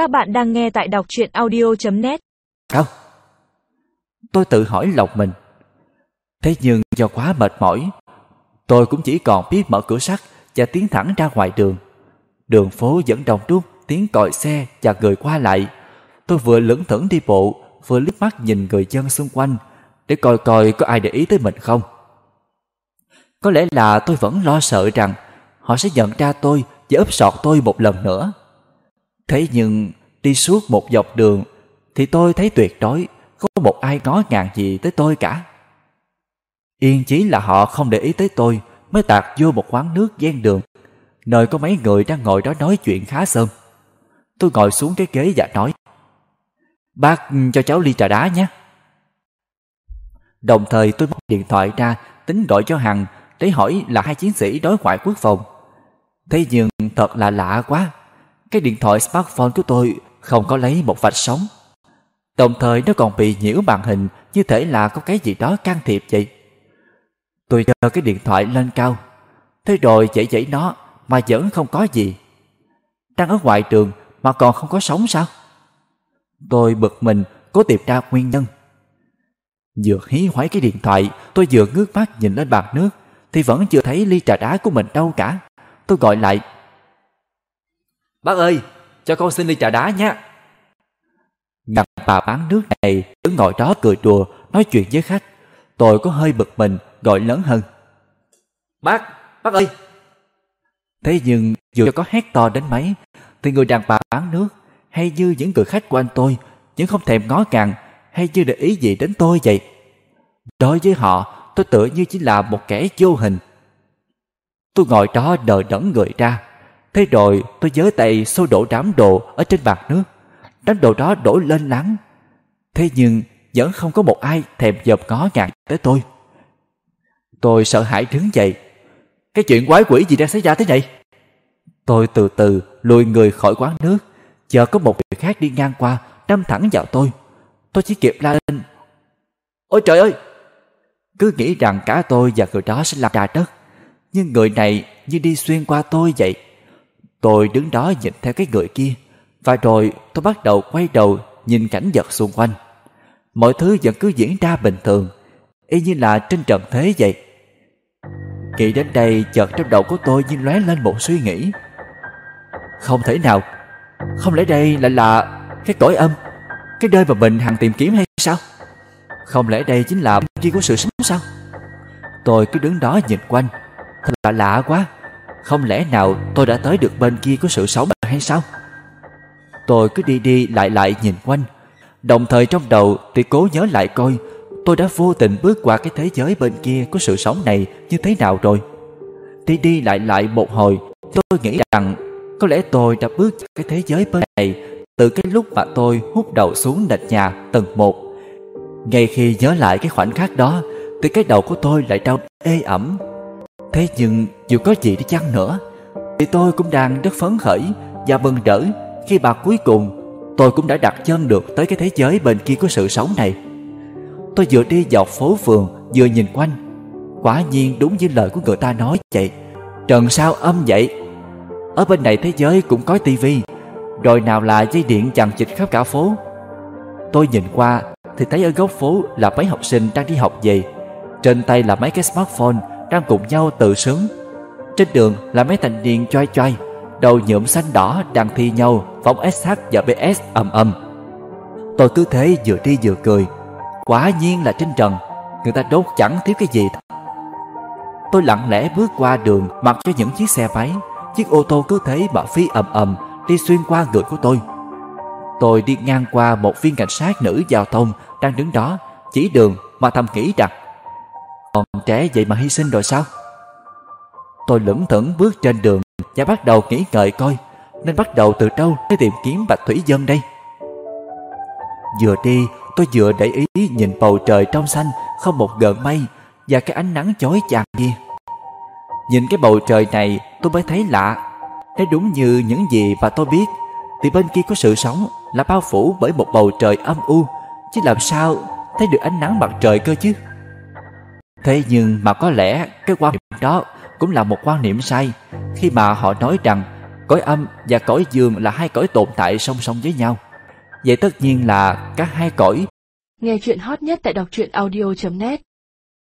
Các bạn đang nghe tại đọc truyện audio.net Không Tôi tự hỏi lòng mình. Thế nhưng do quá mệt mỏi, tôi cũng chỉ còn biết mở cửa sắt và tiến thẳng ra ngoài đường. Đường phố vẫn đông đúc, tiếng còi xe và người qua lại. Tôi vừa lững thững đi bộ, vừa liếc mắt nhìn người dân xung quanh để coi coi có ai để ý tới mình không. Có lẽ là tôi vẫn lo sợ rằng họ sẽ nhận ra tôi và ấp sọt tôi một lần nữa. Thế nhưng đi suốt một dọc đường thì tôi thấy tuyệt đối không có một ai ngó ngàng gì tới tôi cả. Yên chí là họ không để ý tới tôi mới tạt vô một quán nước ven đường, nơi có mấy người đang ngồi đó nói chuyện khá sơm. Tôi ngồi xuống cái ghế và nói, Bác ừ, cho cháu ly trà đá nhé. Đồng thời tôi móc điện thoại ra tính gọi cho Hằng để hỏi là hai chiến sĩ đối ngoại quốc phòng. Thế nhưng thật là lạ quá. Cái điện thoại smartphone của tôi không có lấy một vạch sóng. Đồng thời nó còn bị nhiễu màn hình như thể là có cái gì đó can thiệp vậy. Tôi giơ cái điện thoại lên cao. Thế rồi chảy chảy nó mà vẫn không có gì. Đang ở ngoài trường mà còn không có sóng sao? Tôi bực mình cố tìm ra nguyên nhân. Vừa hí hoái cái điện thoại, tôi vừa ngước mắt nhìn lên bàn nước, thì vẫn chưa thấy ly trà đá của mình đâu cả. Tôi gọi lại. Bác ơi, cho con xin ly trà đá nha. Gặp bà bán nước này đứng ngồi đó cười đùa, nói chuyện với khách. Tôi có hơi bực mình, gọi lớn hơn. Bác, bác ơi! Thế nhưng dù có hét to đến mấy, thì người đàn bà bán nước hay như những người khách của anh tôi vẫn không thèm ngó ngàng hay chưa để ý gì đến tôi vậy. Đối với họ, tôi tựa như chỉ là một kẻ vô hình. Tôi ngồi đó đợi đẫn người ra. Thế rồi tôi giơ tay xô đổ đám đồ ở trên bàn nước. Đám đồ đó đổ lên lắng. Thế nhưng vẫn không có một ai thèm dòm ngó ngàng tới tôi. Tôi sợ hãi đứng dậy. Cái chuyện quái quỷ gì đang xảy ra thế này? Tôi từ từ lùi người khỏi quán nước. Chờ có một người khác đi ngang qua, đâm thẳng vào tôi. Tôi chỉ kịp la lên. Ôi trời ơi! Cứ nghĩ rằng cả tôi và người đó sẽ làm trà đất. Nhưng người này như đi xuyên qua tôi vậy. Tôi đứng đó nhìn theo cái người kia. Và rồi tôi bắt đầu quay đầu nhìn cảnh vật xung quanh. Mọi thứ vẫn cứ diễn ra bình thường. Y như là trên trần thế vậy. Nghĩ đến đây, chợt trong đầu của tôi như lóe lên một suy nghĩ. Không thể nào. Không lẽ đây lại là cái cõi âm, cái nơi mà mình hằng tìm kiếm hay sao Không lẽ đây chính là chi của sự sống sao Tôi cứ đứng đó nhìn quanh, Thật là lạ quá không lẽ nào tôi đã tới được bên kia của sự sống hay sao Tôi cứ đi đi lại lại nhìn quanh Đồng thời trong đầu thì cố nhớ lại coi Tôi đã vô tình bước qua cái thế giới bên kia của sự sống này như thế nào rồi Đi đi lại lại một hồi Tôi nghĩ rằng có lẽ tôi đã bước cái thế giới bên này từ cái lúc mà tôi hút đầu xuống nền nhà tầng 1. Ngay khi nhớ lại cái khoảnh khắc đó, thì cái đầu của tôi lại đau ê ẩm. Thế nhưng dù có gì đi chăng nữa, thì tôi cũng đang rất phấn khởi và mừng rỡ khi bà cuối cùng tôi cũng đã đặt chân được tới cái thế giới bên kia của sự sống này. Tôi vừa đi dọc phố phường vừa nhìn quanh. Quả nhiên đúng như lời của người ta nói vậy. Trần sao âm vậy? Ở bên này thế giới cũng có tivi rồi nào là dây điện chằng chịt khắp cả phố Tôi nhìn qua Thì thấy ở góc phố là mấy học sinh đang đi học về Trên tay là mấy cái smartphone đang cùng nhau tự sướng Trên đường là mấy thanh niên choai choai Đầu nhuộm xanh đỏ đang thi nhau Phóng SH và BS ầm ầm. Tôi cứ thế vừa đi vừa cười Quả nhiên là trên trần Người ta đốt chẳng thiếu cái gì Tôi lặng lẽ bước qua đường Mặc cho những chiếc xe máy Chiếc ô tô cứ thế mà phi ầm ầm đi xuyên qua người của tôi. Tôi đi ngang qua một viên cảnh sát nữ giao thông đang đứng đó, chỉ đường mà thầm nghĩ rằng còn trẻ vậy mà hy sinh rồi sao? Tôi lững thững bước trên đường và bắt đầu nghĩ ngợi coi nên bắt đầu từ đâu để tìm kiếm Bạch Thủy Dân đây. Vừa đi, tôi vừa để ý nhìn bầu trời trong xanh không một gợn mây và cái ánh nắng chói chang kia. Nhìn cái bầu trời này tôi mới thấy lạ nếu đúng như những gì mà tôi biết Thì bên kia có sự sống Là bao phủ bởi một bầu trời âm u Chứ làm sao thấy được ánh nắng mặt trời cơ chứ Thế nhưng mà có lẽ Cái quan niệm đó cũng là một quan niệm sai. Khi mà họ nói rằng Cõi âm và cõi dương là hai cõi tồn tại song song với nhau. Vậy tất nhiên là các hai cõi. Nghe chuyện hot nhất tại đọc truyện audio.net